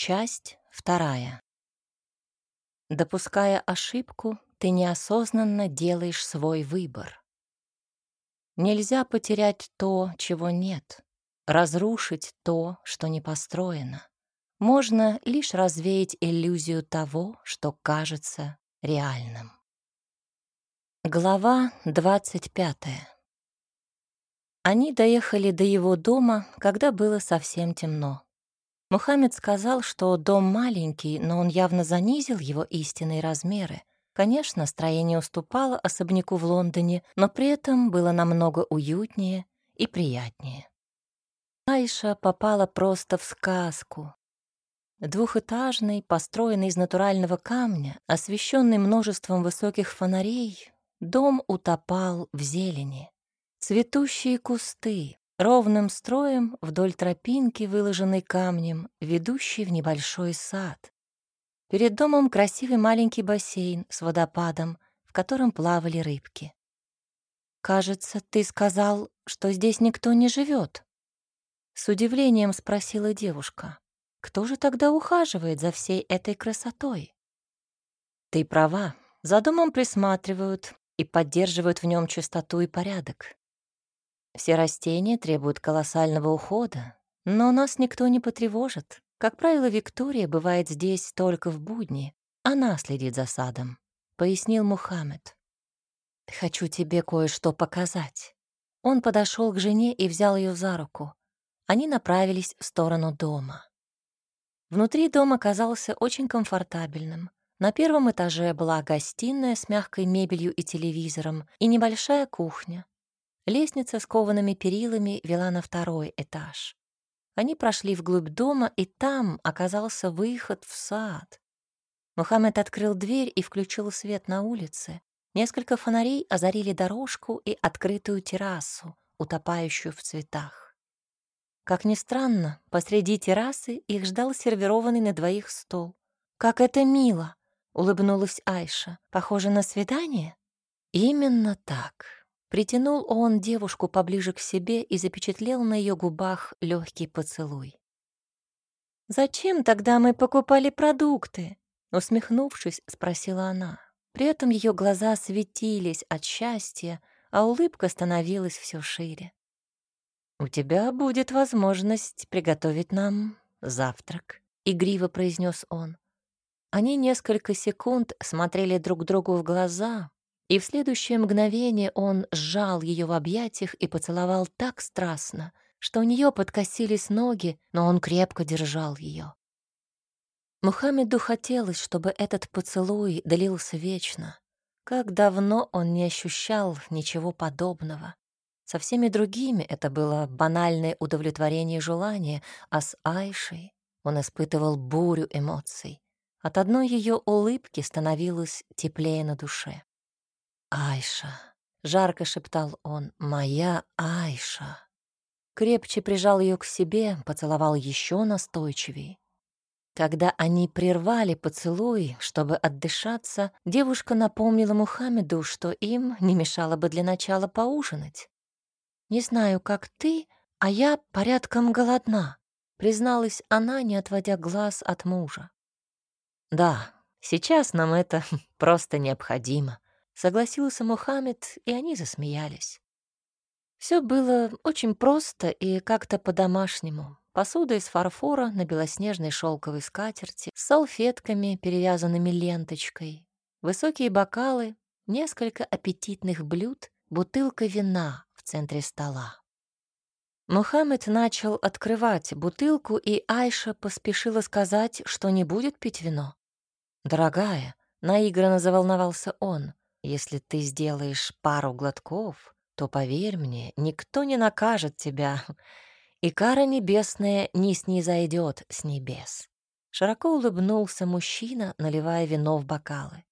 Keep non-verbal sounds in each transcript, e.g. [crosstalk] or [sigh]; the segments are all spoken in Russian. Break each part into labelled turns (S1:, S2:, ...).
S1: Часть вторая. Допуская ошибку, ты неосознанно делаешь свой выбор. Нельзя потерять то, чего нет, разрушить то, что не построено. Можно лишь развеять иллюзию того, что кажется реальным. Глава 25. Они доехали до его дома, когда было совсем темно. Мухаммед сказал, что дом маленький, но он явно занизил его истинные размеры. Конечно, строение уступало особняку в Лондоне, но при этом было намного уютнее и приятнее. Айша попала просто в сказку. Двухэтажный, построенный из натурального камня, освещенный множеством высоких фонарей, дом утопал в зелени. Цветущие кусты, ровным строем вдоль тропинки, выложенной камнем, ведущей в небольшой сад. Перед домом красивый маленький бассейн с водопадом, в котором плавали рыбки. «Кажется, ты сказал, что здесь никто не живет. С удивлением спросила девушка. «Кто же тогда ухаживает за всей этой красотой?» «Ты права. За домом присматривают и поддерживают в нем чистоту и порядок. Все растения требуют колоссального ухода, но нас никто не потревожит. Как правило, Виктория бывает здесь только в будни. Она следит за садом», — пояснил Мухаммед. «Хочу тебе кое-что показать». Он подошел к жене и взял ее за руку. Они направились в сторону дома. Внутри дом оказался очень комфортабельным. На первом этаже была гостиная с мягкой мебелью и телевизором и небольшая кухня, Лестница с коваными перилами вела на второй этаж. Они прошли вглубь дома, и там оказался выход в сад. Мухаммед открыл дверь и включил свет на улице. Несколько фонарей озарили дорожку и открытую террасу, утопающую в цветах. Как ни странно, посреди террасы их ждал сервированный на двоих стол. «Как это мило!» — улыбнулась Айша. «Похоже на свидание?» «Именно так», Притянул он девушку поближе к себе и запечатлел на ее губах легкий поцелуй. «Зачем тогда мы покупали продукты?» Усмехнувшись, спросила она. При этом ее глаза светились от счастья, а улыбка становилась все шире. «У тебя будет возможность приготовить нам завтрак», — игриво произнес он. Они несколько секунд смотрели друг другу в глаза, и в следующее мгновение он сжал ее в объятиях и поцеловал так страстно, что у нее подкосились ноги, но он крепко держал ее. Мухаммеду хотелось, чтобы этот поцелуй длился вечно. Как давно он не ощущал ничего подобного. Со всеми другими это было банальное удовлетворение желания, а с Айшей он испытывал бурю эмоций. От одной ее улыбки становилось теплее на душе. «Айша», — жарко шептал он, — «моя Айша». Крепче прижал ее к себе, поцеловал еще настойчивее. Когда они прервали поцелуй, чтобы отдышаться, девушка напомнила Мухаммеду, что им не мешало бы для начала поужинать. «Не знаю, как ты, а я порядком голодна», — призналась она, не отводя глаз от мужа. «Да, сейчас нам это [laughs] просто необходимо», Согласился Мухаммед, и они засмеялись. Все было очень просто и как-то по-домашнему. Посуда из фарфора на белоснежной шелковой скатерти, с салфетками, перевязанными ленточкой, высокие бокалы, несколько аппетитных блюд, бутылка вина в центре стола. Мухаммед начал открывать бутылку, и Айша поспешила сказать, что не будет пить вино. «Дорогая», — наигранно заволновался он, если ты сделаешь пару глотков, то, поверь мне, никто не накажет тебя, [laughs] и кара небесная не снизойдет с небес. Широко улыбнулся мужчина, наливая вино в бокалы.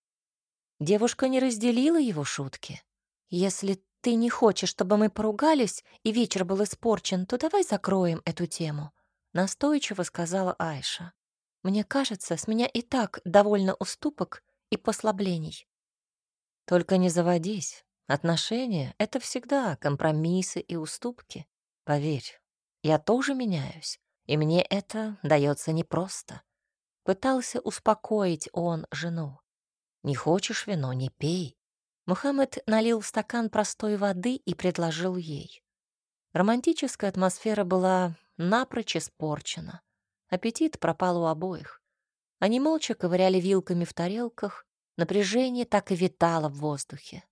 S1: Девушка не разделила его шутки. «Если ты не хочешь, чтобы мы поругались, и вечер был испорчен, то давай закроем эту тему», — настойчиво сказала Айша. «Мне кажется, с меня и так довольно уступок и послаблений. Только не заводись. Отношения — это всегда компромиссы и уступки. Поверь, я тоже меняюсь, и мне это дается непросто. Пытался успокоить он жену. «Не хочешь вино, не пей». Мухаммед налил в стакан простой воды и предложил ей. Романтическая атмосфера была напрочь испорчена. Аппетит пропал у обоих. Они молча ковыряли вилками в тарелках, напряжение так и витало в воздухе.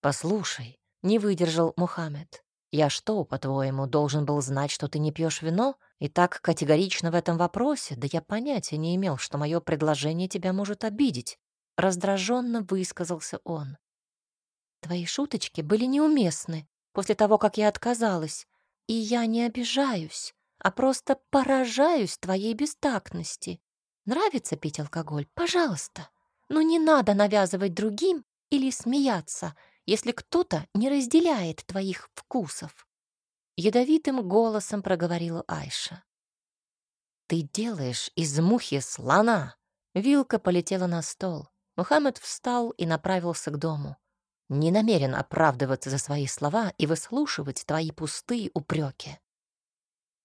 S1: «Послушай», — не выдержал Мухаммед, «я что, по-твоему, должен был знать, что ты не пьешь вино? И так категорично в этом вопросе? Да я понятия не имел, что мое предложение тебя может обидеть». Раздраженно высказался он. «Твои шуточки были неуместны после того, как я отказалась, и я не обижаюсь, а просто поражаюсь твоей бестактности. Нравится пить алкоголь? Пожалуйста. Но не надо навязывать другим или смеяться, если кто-то не разделяет твоих вкусов. Ядовитым голосом проговорила Айша. «Ты делаешь из мухи слона!» Вилка полетела на стол. Мухаммед встал и направился к дому. «Не намерен оправдываться за свои слова и выслушивать твои пустые упреки».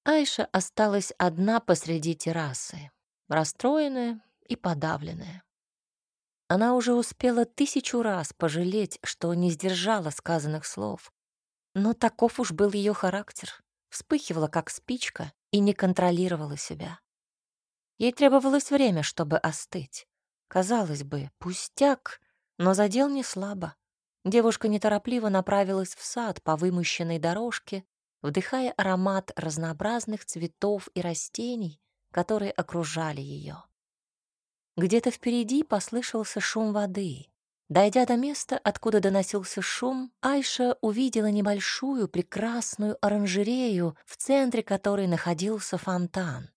S1: Айша осталась одна посреди террасы расстроенная и подавленная. Она уже успела тысячу раз пожалеть, что не сдержала сказанных слов. Но таков уж был ее характер. Вспыхивала, как спичка, и не контролировала себя. Ей требовалось время, чтобы остыть. Казалось бы, пустяк, но задел не слабо. Девушка неторопливо направилась в сад по вымощенной дорожке, вдыхая аромат разнообразных цветов и растений, которые окружали ее. Где-то впереди послышался шум воды. Дойдя до места, откуда доносился шум, Айша увидела небольшую прекрасную оранжерею, в центре которой находился фонтан.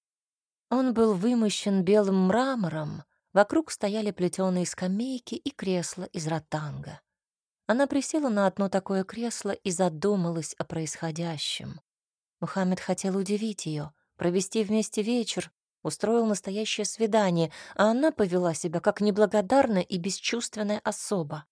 S1: Он был вымощен белым мрамором, вокруг стояли плетеные скамейки и кресла из ротанга. Она присела на одно такое кресло и задумалась о происходящем. Мухаммед хотел удивить ее, провести вместе вечер, устроил настоящее свидание, а она повела себя как неблагодарная и бесчувственная особа.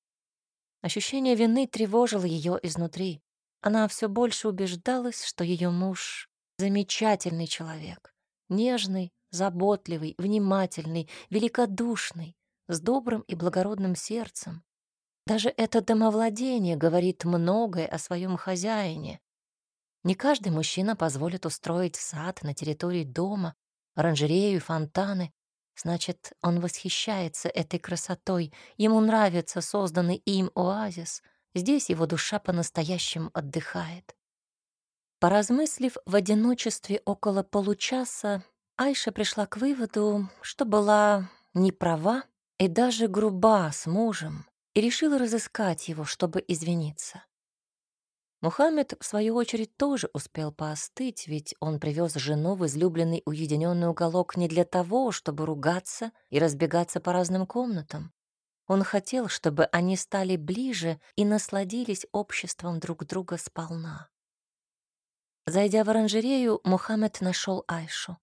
S1: Ощущение вины тревожило ее изнутри. Она все больше убеждалась, что ее муж — замечательный человек, нежный, заботливый, внимательный, великодушный, с добрым и благородным сердцем. Даже это домовладение говорит многое о своем хозяине. Не каждый мужчина позволит устроить сад на территории дома, оранжерею, фонтаны. Значит, он восхищается этой красотой, ему нравится созданный им оазис. Здесь его душа по-настоящему отдыхает. Поразмыслив в одиночестве около получаса, Айша пришла к выводу, что была не права и даже груба с мужем, и решила разыскать его, чтобы извиниться. Мухаммед, в свою очередь, тоже успел поостыть, ведь он привез жену в излюбленный уединенный уголок не для того, чтобы ругаться и разбегаться по разным комнатам. Он хотел, чтобы они стали ближе и насладились обществом друг друга сполна. Зайдя в оранжерею, Мухаммед нашел Айшу.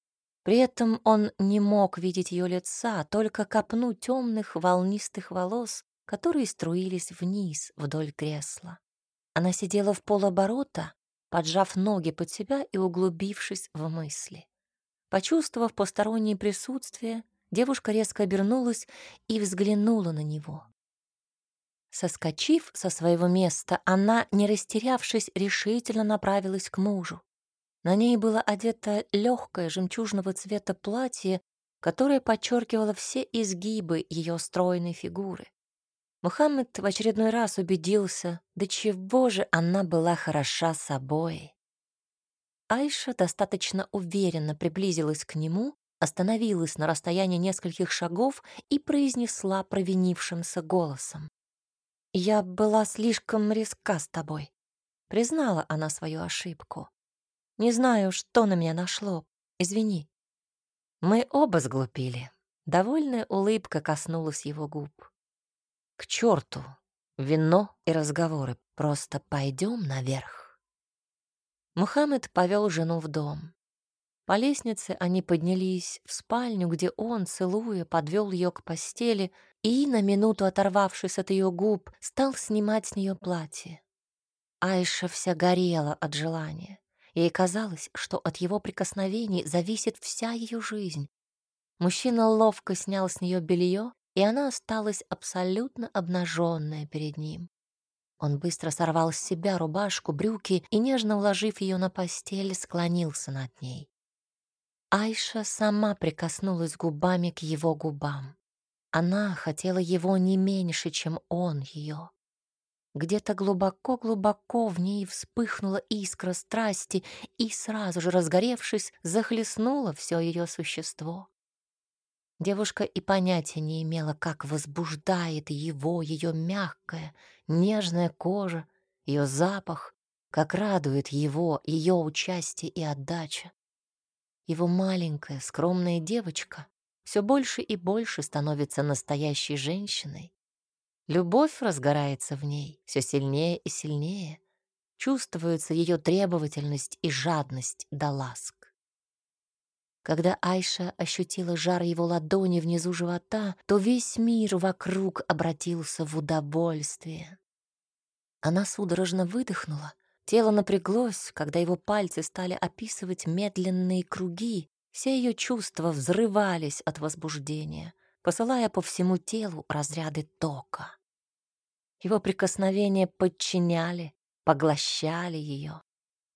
S1: При этом он не мог видеть ее лица, только копну темных волнистых волос, которые струились вниз вдоль кресла. Она сидела в полоборота, поджав ноги под себя и углубившись в мысли. Почувствовав постороннее присутствие, девушка резко обернулась и взглянула на него. Соскочив со своего места, она, не растерявшись, решительно направилась к мужу. На ней было одето легкое жемчужного цвета платье, которое подчеркивало все изгибы ее стройной фигуры. Мухаммед в очередной раз убедился, до чего же она была хороша собой. Айша достаточно уверенно приблизилась к нему, остановилась на расстоянии нескольких шагов и произнесла провинившимся голосом. «Я была слишком резка с тобой», — признала она свою ошибку. «Не знаю, что на меня нашло. Извини». Мы оба сглупили. Довольная улыбка коснулась его губ. К черту! Вино и разговоры. Просто пойдем наверх. Мухаммед повел жену в дом. По лестнице они поднялись в спальню, где он, целуя, подвел ее к постели и, на минуту оторвавшись от ее губ, стал снимать с нее платье. Айша вся горела от желания. Ей казалось, что от его прикосновений зависит вся ее жизнь. Мужчина ловко снял с нее белье, и она осталась абсолютно обнаженная перед ним. Он быстро сорвал с себя рубашку, брюки и, нежно уложив ее на постель, склонился над ней. Айша сама прикоснулась губами к его губам. Она хотела его не меньше, чем он ее. Где-то глубоко-глубоко в ней вспыхнула искра страсти и, сразу же разгоревшись, захлестнула все ее существо. Девушка и понятия не имела, как возбуждает его ее мягкая, нежная кожа, ее запах, как радует его ее участие и отдача. Его маленькая, скромная девочка все больше и больше становится настоящей женщиной. Любовь разгорается в ней все сильнее и сильнее. Чувствуется ее требовательность и жадность до ласк. Когда Айша ощутила жар его ладони внизу живота, то весь мир вокруг обратился в удовольствие. Она судорожно выдохнула, тело напряглось, когда его пальцы стали описывать медленные круги, все ее чувства взрывались от возбуждения, посылая по всему телу разряды тока. Его прикосновения подчиняли, поглощали ее.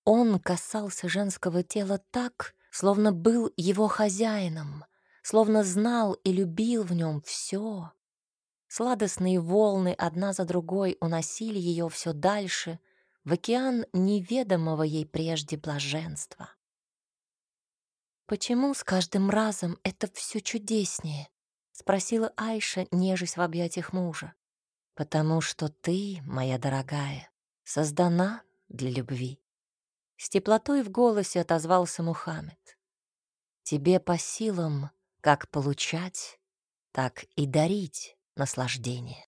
S1: Он касался женского тела так, словно был его хозяином, словно знал и любил в нем все. Сладостные волны одна за другой уносили ее все дальше в океан неведомого ей прежде блаженства. «Почему с каждым разом это все чудеснее?» — спросила Айша, нежесть в объятиях мужа. «Потому что ты, моя дорогая, создана для любви. С теплотой в голосе отозвался Мухаммед. «Тебе по силам как получать, так и дарить наслаждение».